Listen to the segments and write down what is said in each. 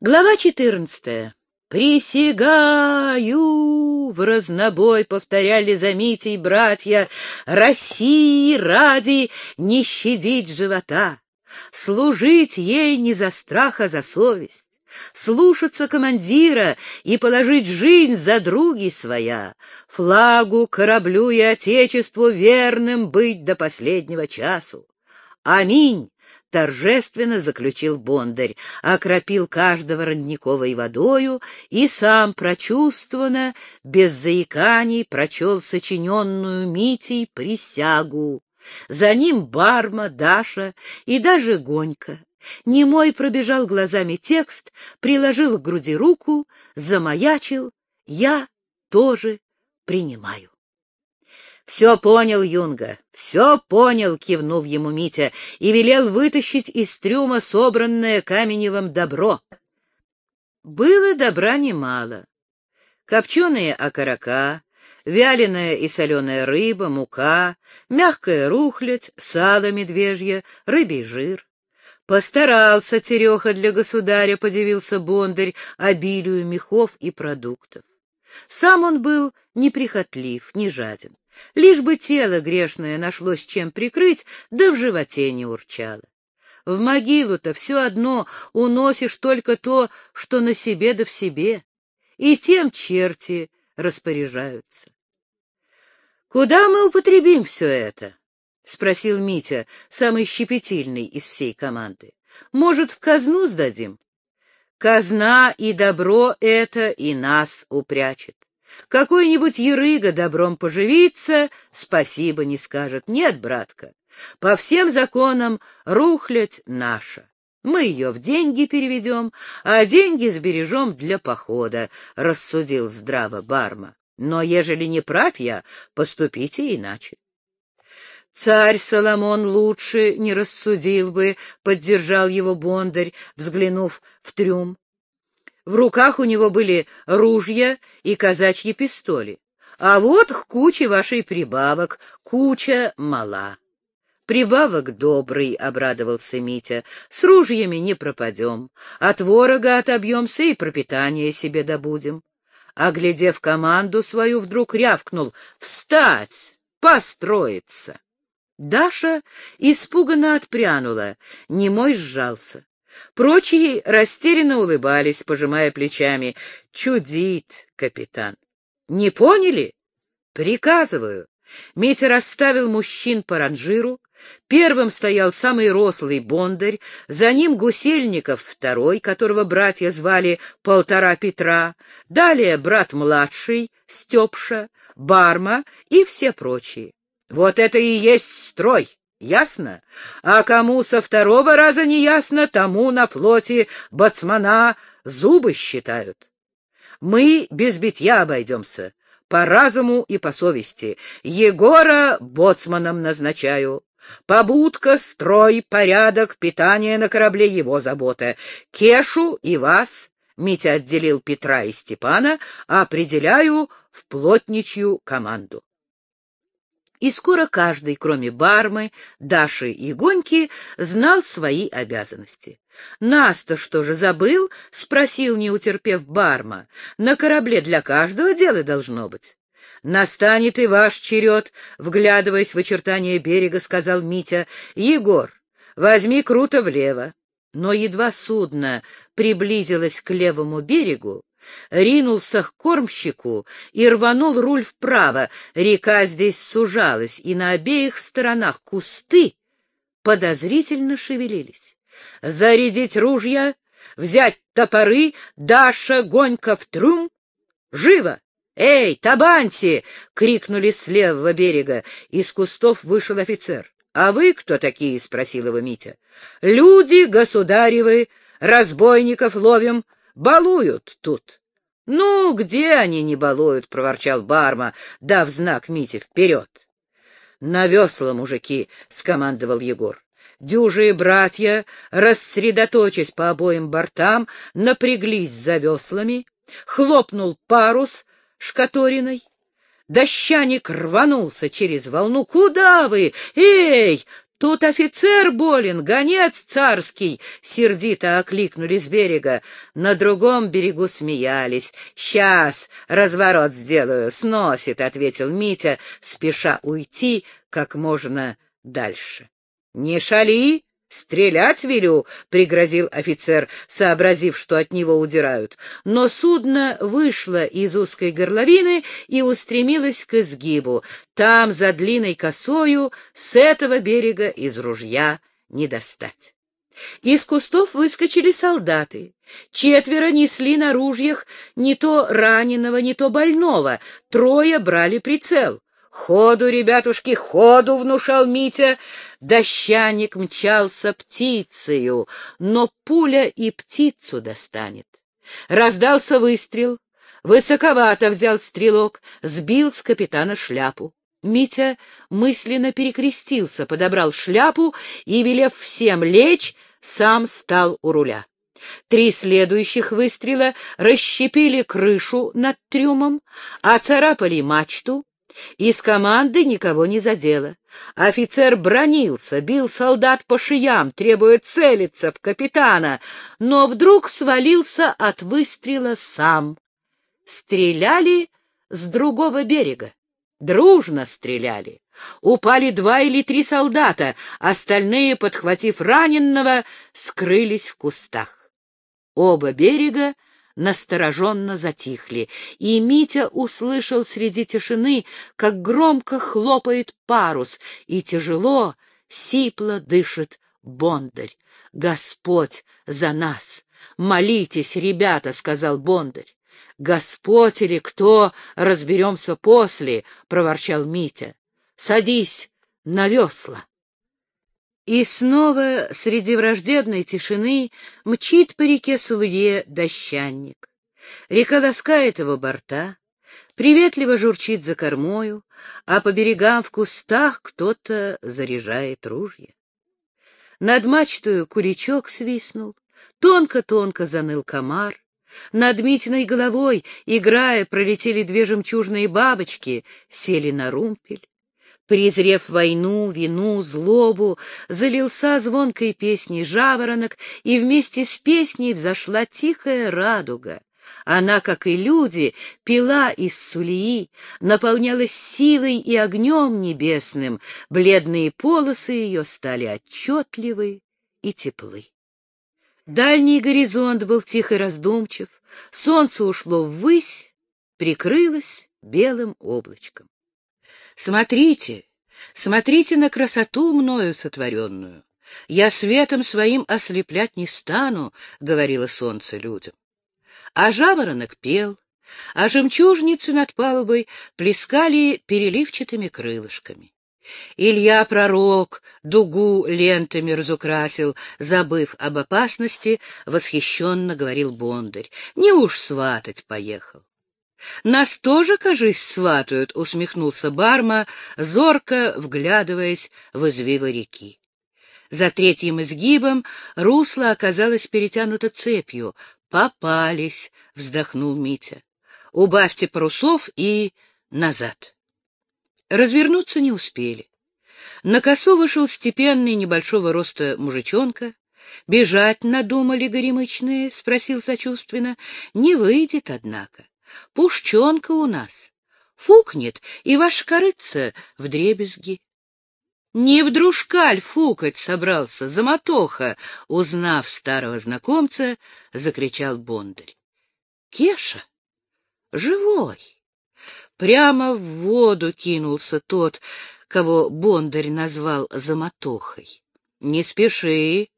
Глава четырнадцатая. «Присягаю!» — в разнобой повторяли за Митей братья. «России ради не щадить живота, служить ей не за страх, а за совесть, слушаться командира и положить жизнь за други своя, флагу, кораблю и отечеству верным быть до последнего часу. Аминь!» Торжественно заключил Бондарь, окропил каждого родниковой водою и сам прочувствованно, без заиканий, прочел сочиненную Митей присягу. За ним Барма, Даша и даже Гонька. Немой пробежал глазами текст, приложил к груди руку, замаячил. Я тоже принимаю. «Все понял, Юнга, все понял», — кивнул ему Митя и велел вытащить из трюма собранное Каменевым добро. Было добра немало. Копченые окорока, вяленая и соленая рыба, мука, мягкая рухлядь, сало медвежье, рыбий жир. Постарался Тереха для государя, подивился Бондарь, обилию мехов и продуктов. Сам он был неприхотлив, не жаден. Лишь бы тело грешное нашлось чем прикрыть, да в животе не урчало. В могилу-то все одно уносишь только то, что на себе да в себе, и тем черти распоряжаются. — Куда мы употребим все это? — спросил Митя, самый щепетильный из всей команды. — Может, в казну сдадим? Казна и добро это и нас упрячет. Какой-нибудь ерыга добром поживиться, спасибо не скажет. Нет, братка, по всем законам рухлядь наша. Мы ее в деньги переведем, а деньги сбережем для похода, — рассудил здраво Барма. Но ежели не прав я, поступите иначе. Царь Соломон лучше не рассудил бы, — поддержал его Бондарь, взглянув в трюм. В руках у него были ружья и казачьи пистоли. А вот к куче вашей прибавок, куча мала. Прибавок добрый, — обрадовался Митя, — с ружьями не пропадем, от ворога отобьемся и пропитание себе добудем. Оглядев команду свою, вдруг рявкнул «Встать! Построиться!» Даша испуганно отпрянула, немой сжался. Прочие растерянно улыбались, пожимая плечами. «Чудит, капитан!» «Не поняли?» «Приказываю!» Митя расставил мужчин по ранжиру. Первым стоял самый рослый бондарь, за ним Гусельников второй, которого братья звали Полтора Петра, далее брат младший, Степша, Барма и все прочие. Вот это и есть строй! Ясно? А кому со второго раза не ясно, тому на флоте бацмана зубы считают. Мы без битья обойдемся, по разуму и по совести. Егора боцманом назначаю. Побудка, строй, порядок, питание на корабле — его забота. Кешу и вас, Митя отделил Петра и Степана, определяю в плотничью команду и скоро каждый, кроме Бармы, Даши и Гоньки, знал свои обязанности. «Нас-то что же забыл?» — спросил, не утерпев Барма. «На корабле для каждого дело должно быть». «Настанет и ваш черед», — вглядываясь в очертания берега, сказал Митя. «Егор, возьми круто влево». Но едва судно приблизилось к левому берегу, ринулся к кормщику и рванул руль вправо. Река здесь сужалась, и на обеих сторонах кусты подозрительно шевелились. Зарядить ружья, взять топоры, Даша, Гонька в трюм. Живо! «Эй, Табанти!» — крикнули с левого берега. Из кустов вышел офицер. «А вы кто такие?» — спросил его Митя. «Люди государевы, разбойников ловим, балуют тут. — Ну, где они не балуют? — проворчал Барма, дав знак Мите вперед. — На весла, мужики! — скомандовал Егор. Дюжие братья, рассредоточась по обоим бортам, напряглись за веслами, хлопнул парус шкаториной. Дощаник рванулся через волну. «Куда вы? Эй!» Тут офицер болен, гонец царский, — сердито окликнули с берега. На другом берегу смеялись. Сейчас разворот сделаю, сносит, — ответил Митя, спеша уйти как можно дальше. — Не шали, «Стрелять велю!» — пригрозил офицер, сообразив, что от него удирают. Но судно вышло из узкой горловины и устремилось к изгибу. Там, за длинной косою, с этого берега из ружья не достать. Из кустов выскочили солдаты. Четверо несли на ружьях не то раненого, не то больного. Трое брали прицел. «Ходу, ребятушки, ходу!» — внушал Митя. Дощаник мчался птицею, но пуля и птицу достанет. Раздался выстрел. Высоковато взял стрелок, сбил с капитана шляпу. Митя мысленно перекрестился, подобрал шляпу и, велев всем лечь, сам стал у руля. Три следующих выстрела расщепили крышу над трюмом, оцарапали мачту, из команды никого не задело. Офицер бронился, бил солдат по шиям, требуя целиться в капитана, но вдруг свалился от выстрела сам. Стреляли с другого берега. Дружно стреляли. Упали два или три солдата, остальные, подхватив раненного, скрылись в кустах. Оба берега настороженно затихли, и Митя услышал среди тишины, как громко хлопает парус, и тяжело, сипло дышит Бондарь. «Господь за нас! Молитесь, ребята!» — сказал Бондарь. «Господь или кто, разберемся после!» — проворчал Митя. «Садись на весла!» И снова среди враждебной тишины мчит по реке Сулуе дощанник. Река ласкает его борта, приветливо журчит за кормою, а по берегам в кустах кто-то заряжает ружья. Над мачтою куричок свистнул, тонко-тонко заныл комар, над Митиной головой, играя, пролетели две жемчужные бабочки, сели на румпель. Презрев войну, вину, злобу, залился звонкой песней жаворонок, и вместе с песней взошла тихая радуга. Она, как и люди, пила из сулии, наполнялась силой и огнем небесным, бледные полосы ее стали отчетливы и теплы. Дальний горизонт был тихо раздумчив, солнце ушло ввысь, прикрылось белым облачком. Смотрите, смотрите на красоту мною сотворенную. Я светом своим ослеплять не стану, — говорило солнце людям. А жаворонок пел, а жемчужницы над палубой плескали переливчатыми крылышками. Илья пророк дугу лентами разукрасил, забыв об опасности, восхищенно говорил Бондарь. Не уж сватать поехал. Нас тоже, кажись, сватают, — усмехнулся Барма, зорко вглядываясь в извивы реки. За третьим изгибом русло оказалось перетянуто цепью. «Попались!» — вздохнул Митя. «Убавьте парусов и назад». Развернуться не успели. На косу вышел степенный небольшого роста мужичонка. «Бежать надумали горемычные?» — спросил сочувственно. «Не выйдет, однако. Пушчонка у нас. Фукнет, и ваш корыца в дребезги. Не в дружкаль фукать собрался, замотоха, узнав старого знакомца, закричал Бондарь. Кеша, живой! Прямо в воду кинулся тот, кого Бондарь назвал замотохой. Не спеши,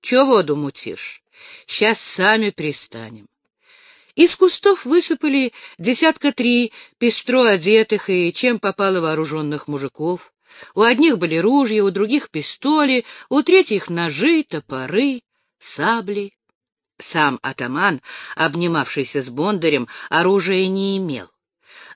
чё воду мутишь? Сейчас сами пристанем. Из кустов высыпали десятка три пестро одетых и чем попало вооруженных мужиков. У одних были ружья, у других пистоли, у третьих ножи, топоры, сабли. Сам атаман, обнимавшийся с Бондарем, оружия не имел.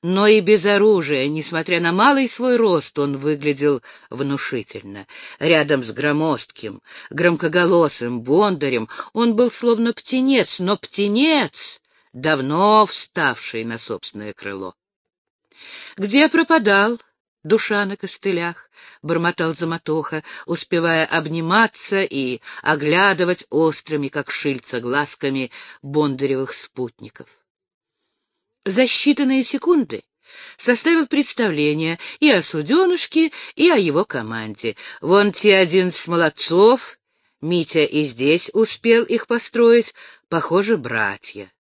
Но и без оружия, несмотря на малый свой рост, он выглядел внушительно. Рядом с громоздким, громкоголосым Бондарем он был словно птенец, но птенец давно вставший на собственное крыло. Где пропадал? душа на костылях, — бормотал Заматоха, успевая обниматься и оглядывать острыми, как шильца, глазками Бондаревых спутников. За считанные секунды составил представление и о суденушке, и о его команде. Вон те одиннадцать молодцов, Митя и здесь успел их построить, похоже, братья.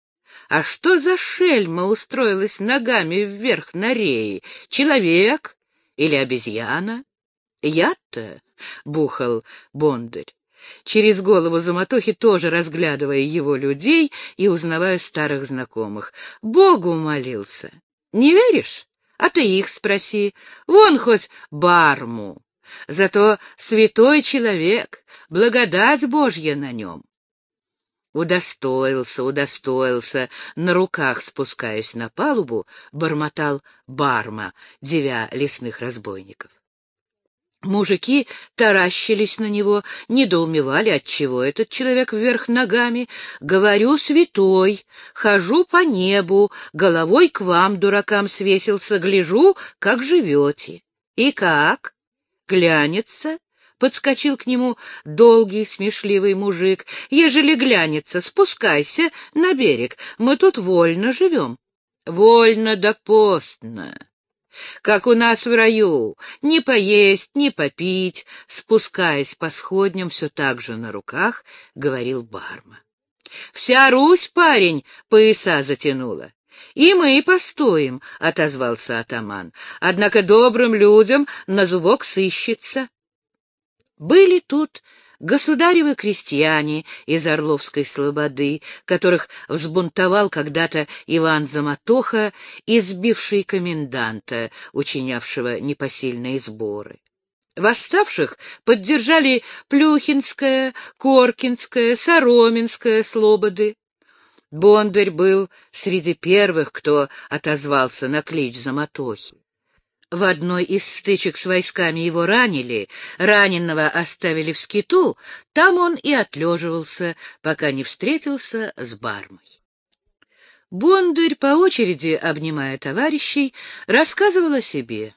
А что за шельма устроилась ногами вверх на рее? Человек или обезьяна? Я-то, — бухал Бондарь, через голову Заматохи тоже разглядывая его людей и узнавая старых знакомых. Богу молился. Не веришь? А ты их спроси. Вон хоть барму. Зато святой человек, благодать Божья на нем. Удостоился, удостоился, на руках спускаясь на палубу, бормотал барма, девя лесных разбойников. Мужики таращились на него, недоумевали, отчего этот человек вверх ногами. Говорю, святой, хожу по небу, головой к вам, дуракам, свесился, гляжу, как живете. И как? Глянется? Подскочил к нему долгий смешливый мужик. Ежели глянется, спускайся на берег, мы тут вольно живем. Вольно да постно как у нас в раю, не поесть, не попить, спускаясь по сходням все так же на руках, — говорил Барма. Вся Русь, парень, пояса затянула. «И мы постоим», — отозвался атаман. «Однако добрым людям на зубок сыщется». Были тут государевы крестьяне из Орловской слободы, которых взбунтовал когда-то Иван Заматоха, избивший коменданта, учинявшего непосильные сборы. Восставших поддержали Плюхинская, Коркинская, Сороменская слободы. Бондарь был среди первых, кто отозвался на клич Заматохи. В одной из стычек с войсками его ранили, раненого оставили в скиту, там он и отлеживался, пока не встретился с Бармой. Бондарь, по очереди обнимая товарищей, рассказывал о себе.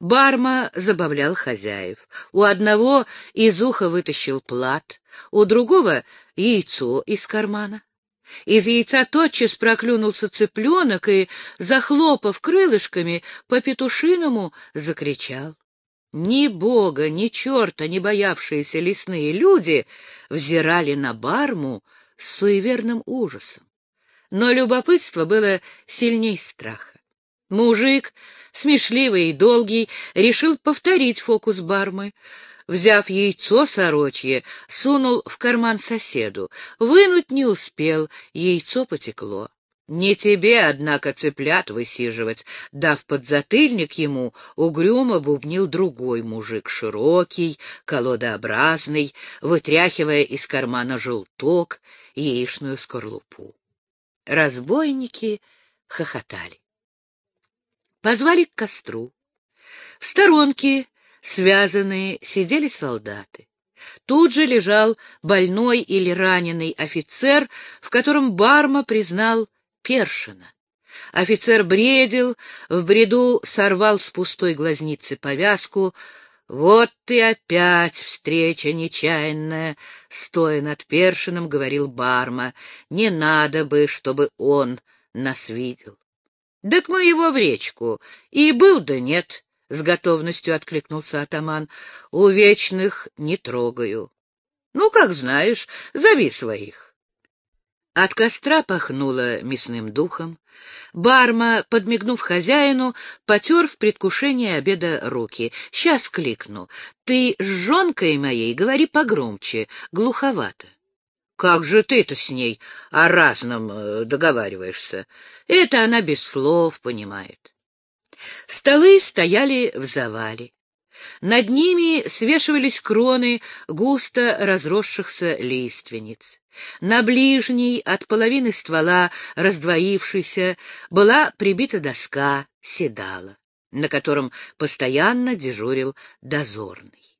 Барма забавлял хозяев. У одного из уха вытащил плат, у другого — яйцо из кармана. Из яйца тотчас проклюнулся цыпленок и, захлопав крылышками, по-петушиному закричал. Ни бога, ни черта не боявшиеся лесные люди взирали на барму с суеверным ужасом. Но любопытство было сильней страха. Мужик, смешливый и долгий, решил повторить фокус бармы взяв яйцо сорочье, сунул в карман соседу. Вынуть не успел, яйцо потекло. Не тебе, однако, цыплят высиживать, дав подзатыльник ему, угрюмо бубнил другой мужик, широкий, колодообразный, вытряхивая из кармана желток, яичную скорлупу. Разбойники хохотали. Позвали к костру. В сторонке связанные, сидели солдаты. Тут же лежал больной или раненый офицер, в котором Барма признал Першина. Офицер бредил, в бреду сорвал с пустой глазницы повязку. «Вот ты опять встреча нечаянная!» — стоя над Першином, говорил Барма. «Не надо бы, чтобы он нас видел». «Так мы его в речку. И был да нет. — с готовностью откликнулся атаман. — У вечных не трогаю. — Ну, как знаешь, зови своих. От костра пахнуло мясным духом. Барма, подмигнув хозяину, потер в предвкушении обеда руки. «Сейчас кликну. Ты с жонкой моей говори погромче, глуховато». «Как же ты-то с ней о разном э, договариваешься? Это она без слов понимает». Столы стояли в завале. Над ними свешивались кроны густо разросшихся лиственниц. На ближней, от половины ствола, раздвоившейся, была прибита доска, седала, на котором постоянно дежурил дозорный.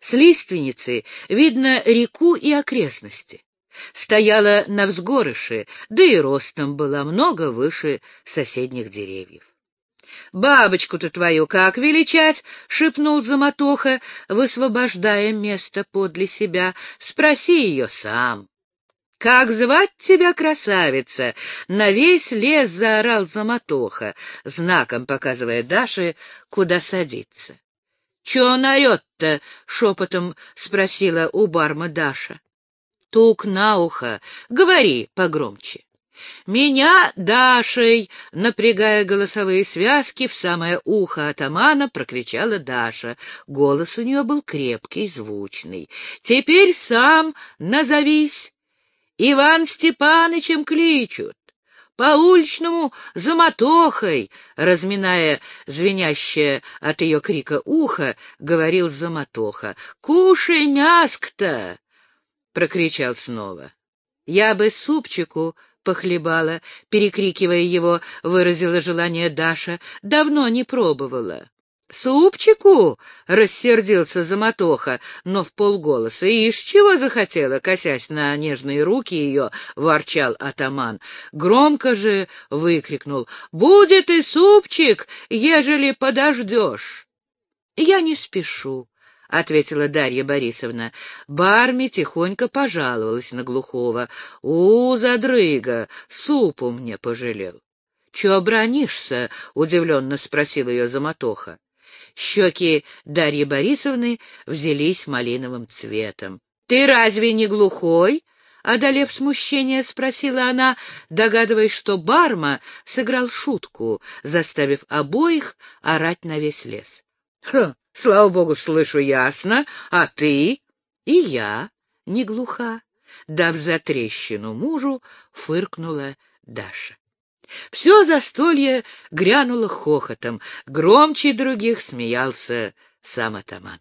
С лиственницы видно реку и окрестности. Стояла на взгорыше, да и ростом была много выше соседних деревьев. Бабочку-то твою как величать? — шепнул Заматоха, высвобождая место подле себя. — Спроси ее сам. — Как звать тебя, красавица? — на весь лес заорал Заматоха, знаком показывая Даше, куда садиться. — Чё он орёт-то? — шепотом спросила у барма Даша. — Тук на ухо. Говори погромче. «Меня Дашей!» — напрягая голосовые связки, в самое ухо атамана прокричала Даша. Голос у нее был крепкий, звучный. «Теперь сам назовись! Иван Степанычем кличут!» по уличному замотохой, разминая звенящее от ее крика ухо, говорил замотоха. «Кушай мяск-то!» — прокричал снова. «Я бы супчику похлебала, перекрикивая его, выразила желание Даша. Давно не пробовала. «Супчику?» — рассердился Заматоха, но в полголоса. «Ишь, чего захотела?» — косясь на нежные руки ее, ворчал атаман. Громко же выкрикнул. «Будет и супчик, ежели подождешь!» «Я не спешу», — ответила Дарья Борисовна. Барми тихонько пожаловалась на глухого. — У, задрыга, супу мне пожалел. — Чего бронишься? — удивленно спросил ее Заматоха. Щеки Дарьи Борисовны взялись малиновым цветом. — Ты разве не глухой? — одолев смущение, спросила она, догадываясь, что Барма сыграл шутку, заставив обоих орать на весь лес. — Слава богу, слышу ясно. А ты? И я не глуха. Дав за трещину мужу, фыркнула Даша. Все застолье грянуло хохотом. Громче других смеялся сам атаман.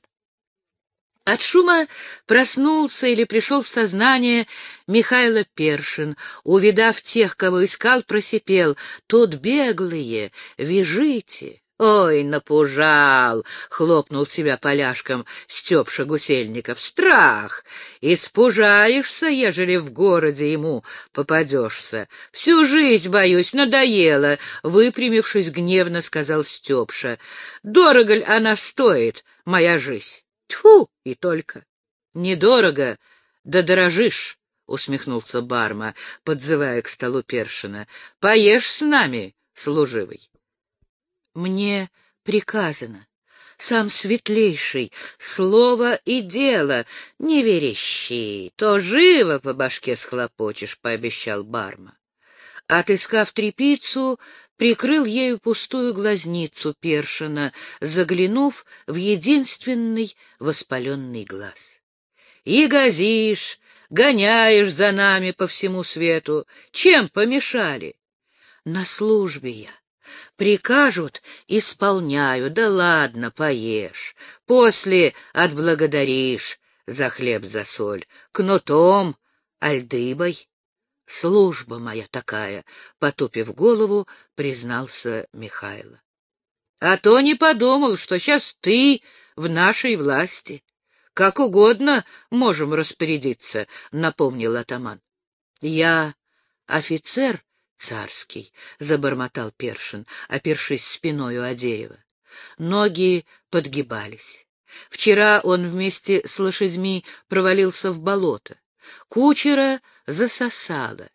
От шума проснулся или пришел в сознание Михайло Першин. Увидав тех, кого искал, просипел. «Тут беглые, вяжите!» «Ой, напужал!» — хлопнул себя поляшком Степша Гусельников. «Страх! Испужаешься, ежели в городе ему попадешься. Всю жизнь, боюсь, надоело!» — выпрямившись гневно, сказал Степша. «Дорого ли она стоит, моя жизнь? Тьфу! И только!» «Недорого, да дорожишь!» — усмехнулся Барма, подзывая к столу Першина. «Поешь с нами, служивый!» Мне приказано, сам светлейший, слово и дело, не верещи, то живо по башке схлопочешь, — пообещал Барма. Отыскав трепицу, прикрыл ею пустую глазницу Першина, заглянув в единственный воспаленный глаз. И газишь, гоняешь за нами по всему свету. Чем помешали? На службе я Прикажут — исполняю, да ладно, поешь. После отблагодаришь за хлеб, за соль, кнутом, альдыбой. Служба моя такая, — потупив голову, признался Михайло. А то не подумал, что сейчас ты в нашей власти. Как угодно можем распорядиться, — напомнил атаман. Я офицер царский, — забормотал Першин, опершись спиною о дерево. Ноги подгибались. Вчера он вместе с лошадьми провалился в болото. Кучера засосало.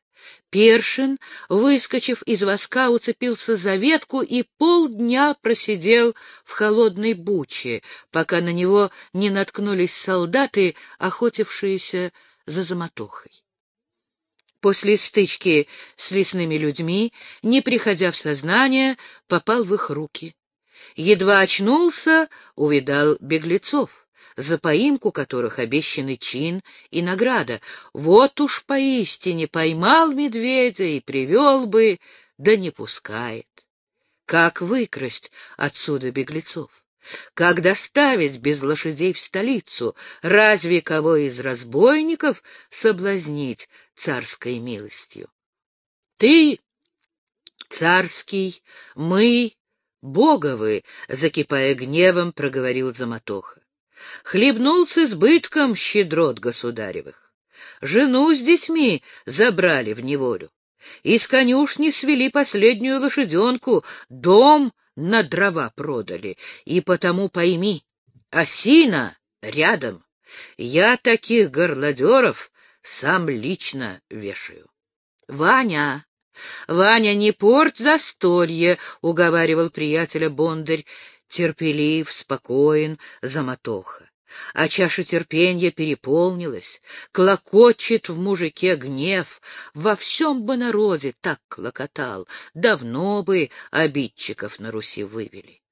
Першин, выскочив из воска, уцепился за ветку и полдня просидел в холодной буче, пока на него не наткнулись солдаты, охотившиеся за замотохой после стычки с лесными людьми, не приходя в сознание, попал в их руки. Едва очнулся, увидал беглецов, за поимку которых обещаны чин и награда. Вот уж поистине поймал медведя и привел бы, да не пускает. Как выкрасть отсюда беглецов? Как доставить без лошадей в столицу? Разве кого из разбойников соблазнить царской милостью? Ты царский, мы боговы, закипая гневом, проговорил Заматоха. Хлебнул с избытком щедрот государевых. Жену с детьми забрали в неволю. Из конюшни свели последнюю лошаденку, дом на дрова продали, и потому пойми, осина рядом. Я таких горлодеров сам лично вешаю. — Ваня, Ваня, не порть застолье, — уговаривал приятеля Бондарь, терпелив, спокоен, замотоха. А чаша терпенья переполнилась, клокочет в мужике гнев, во всем бы народе так клокотал, давно бы обидчиков на Руси вывели.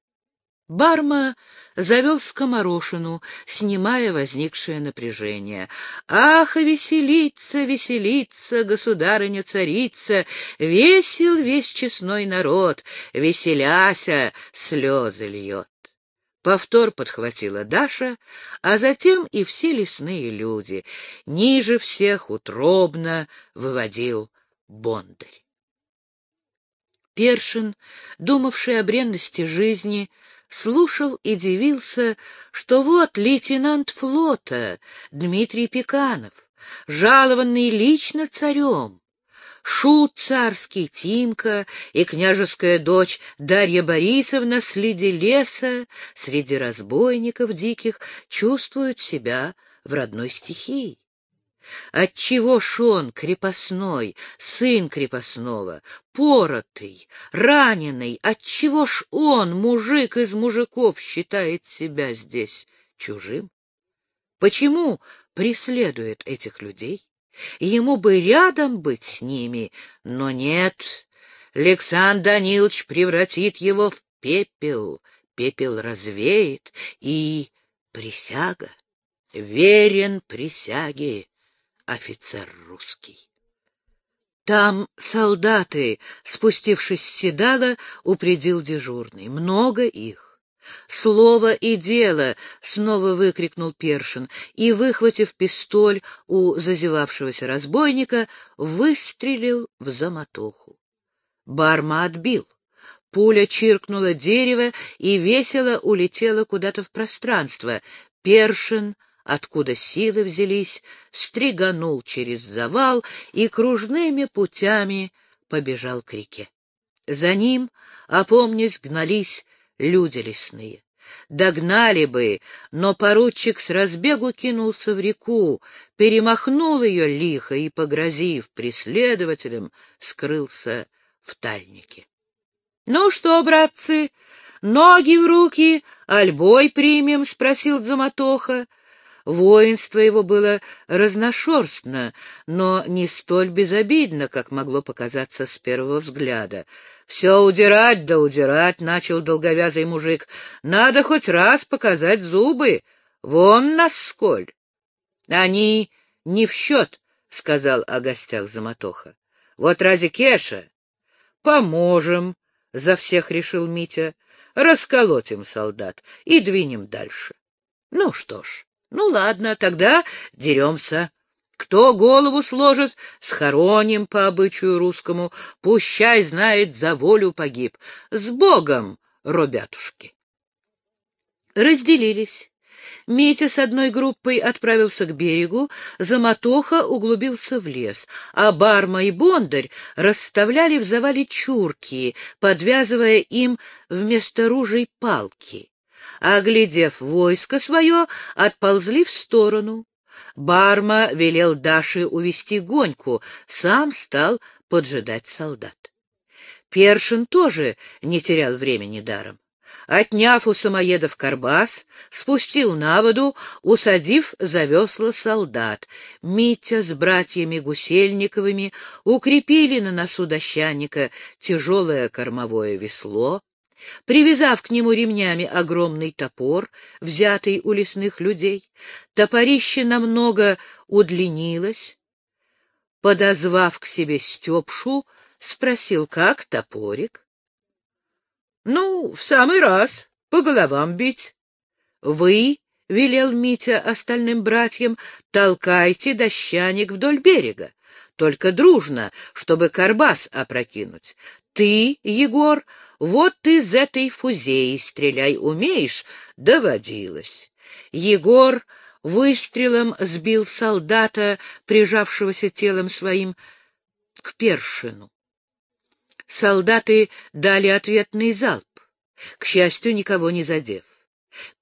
Барма завел скоморошину, снимая возникшее напряжение. «Ах, веселится, веселится, государыня-царица! Весел весь честной народ, веселяся, слезы льет!» Повтор подхватила Даша, а затем и все лесные люди. Ниже всех утробно выводил Бондарь. Першин, думавший о бренности жизни, слушал и дивился, что вот лейтенант флота Дмитрий Пеканов, жалованный лично царем, Шут царский Тимка и княжеская дочь Дарья Борисовна среди леса, среди разбойников диких, чувствуют себя в родной стихии. Отчего ж он, крепостной, сын крепостного, поротый, раненый, отчего ж он, мужик из мужиков, считает себя здесь чужим? Почему преследует этих людей? Ему бы рядом быть с ними, но нет. Александр Данилович превратит его в пепел, пепел развеет, и присяга, верен присяге, офицер русский. Там солдаты, спустившись с седала, упредил дежурный. Много их. «Слово и дело!» — снова выкрикнул Першин и, выхватив пистоль у зазевавшегося разбойника, выстрелил в замотоху. Барма отбил. Пуля чиркнула дерево и весело улетела куда-то в пространство. Першин откуда силы взялись, стриганул через завал и кружными путями побежал к реке. За ним, опомнясь, гнались люди лесные. Догнали бы, но поручик с разбегу кинулся в реку, перемахнул ее лихо и, погрозив преследователям, скрылся в тальнике. — Ну что, братцы, ноги в руки, альбой примем? — спросил Заматоха. Воинство его было разношерстно, но не столь безобидно, как могло показаться с первого взгляда. — Все удирать да удирать, — начал долговязый мужик. — Надо хоть раз показать зубы. Вон нас сколь. — Они не в счет, — сказал о гостях Заматоха. — Вот ради Кеша. — Поможем, — за всех решил Митя. — Расколотим солдат и двинем дальше. Ну что ж. Ну, ладно, тогда деремся. Кто голову сложит, схороним по обычаю русскому, пущай знает, за волю погиб. С Богом, робятушки! Разделились. Митя с одной группой отправился к берегу, Заматоха углубился в лес, а Барма и Бондарь расставляли в завале чурки, подвязывая им вместо ружей палки оглядев войско свое, отползли в сторону. Барма велел Даше увести гоньку, сам стал поджидать солдат. Першин тоже не терял времени даром. Отняв у самоедов карбас, спустил на воду, усадив за весла солдат. Митя с братьями Гусельниковыми укрепили на носу дощаника тяжелое кормовое весло, Привязав к нему ремнями огромный топор, взятый у лесных людей, топорище намного удлинилось. Подозвав к себе Степшу, спросил, как топорик? — Ну, в самый раз, по головам бить. — Вы, — велел Митя остальным братьям, — толкайте дощаник вдоль берега, только дружно, чтобы карбас опрокинуть. Ты, Егор, вот из этой фузеи стреляй умеешь? Доводилось. Егор выстрелом сбил солдата, прижавшегося телом своим к першину. Солдаты дали ответный залп. к счастью, никого не задев.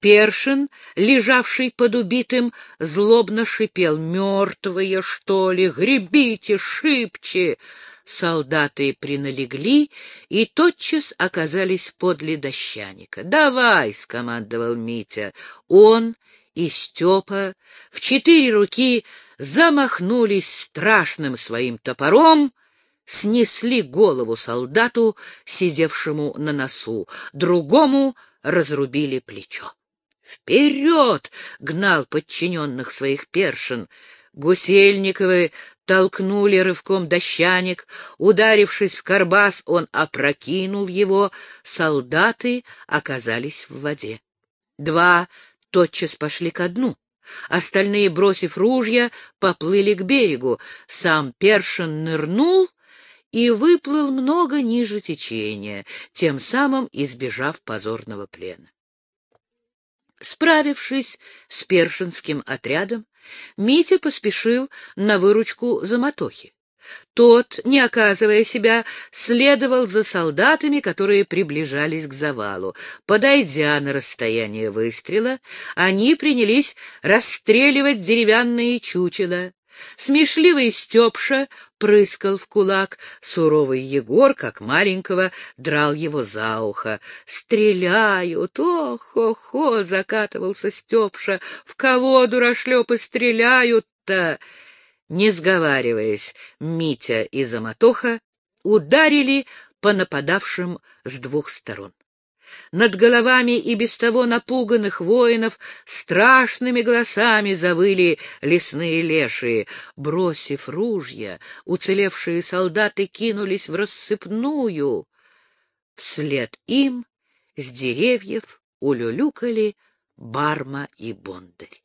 Першин, лежавший под убитым, злобно шипел. «Мертвые, что ли? Гребите, шибче!» Солдаты приналегли и тотчас оказались подле дощаника. «Давай!» — скомандовал Митя. Он и Степа в четыре руки замахнулись страшным своим топором, снесли голову солдату, сидевшему на носу, другому разрубили плечо. «Вперед!» — гнал подчиненных своих першин. Гусельниковы толкнули рывком дощаник, ударившись в карбас, он опрокинул его, солдаты оказались в воде. Два тотчас пошли ко дну. Остальные, бросив ружья, поплыли к берегу. Сам Першин нырнул и выплыл много ниже течения, тем самым избежав позорного плена. Справившись с першинским отрядом, Митя поспешил на выручку Заматохи. Тот, не оказывая себя, следовал за солдатами, которые приближались к завалу. Подойдя на расстояние выстрела, они принялись расстреливать деревянные чучела. Смешливый Степша прыскал в кулак, суровый Егор, как маленького, драл его за ухо. «Стреляют! Ох-хо-хо!» — закатывался Степша. «В кого дурашлепы стреляют-то?» Не сговариваясь, Митя и Заматоха ударили по нападавшим с двух сторон. Над головами и без того напуганных воинов страшными голосами завыли лесные лешие. Бросив ружья, уцелевшие солдаты кинулись в рассыпную. Вслед им с деревьев улюлюкали Барма и Бондарь.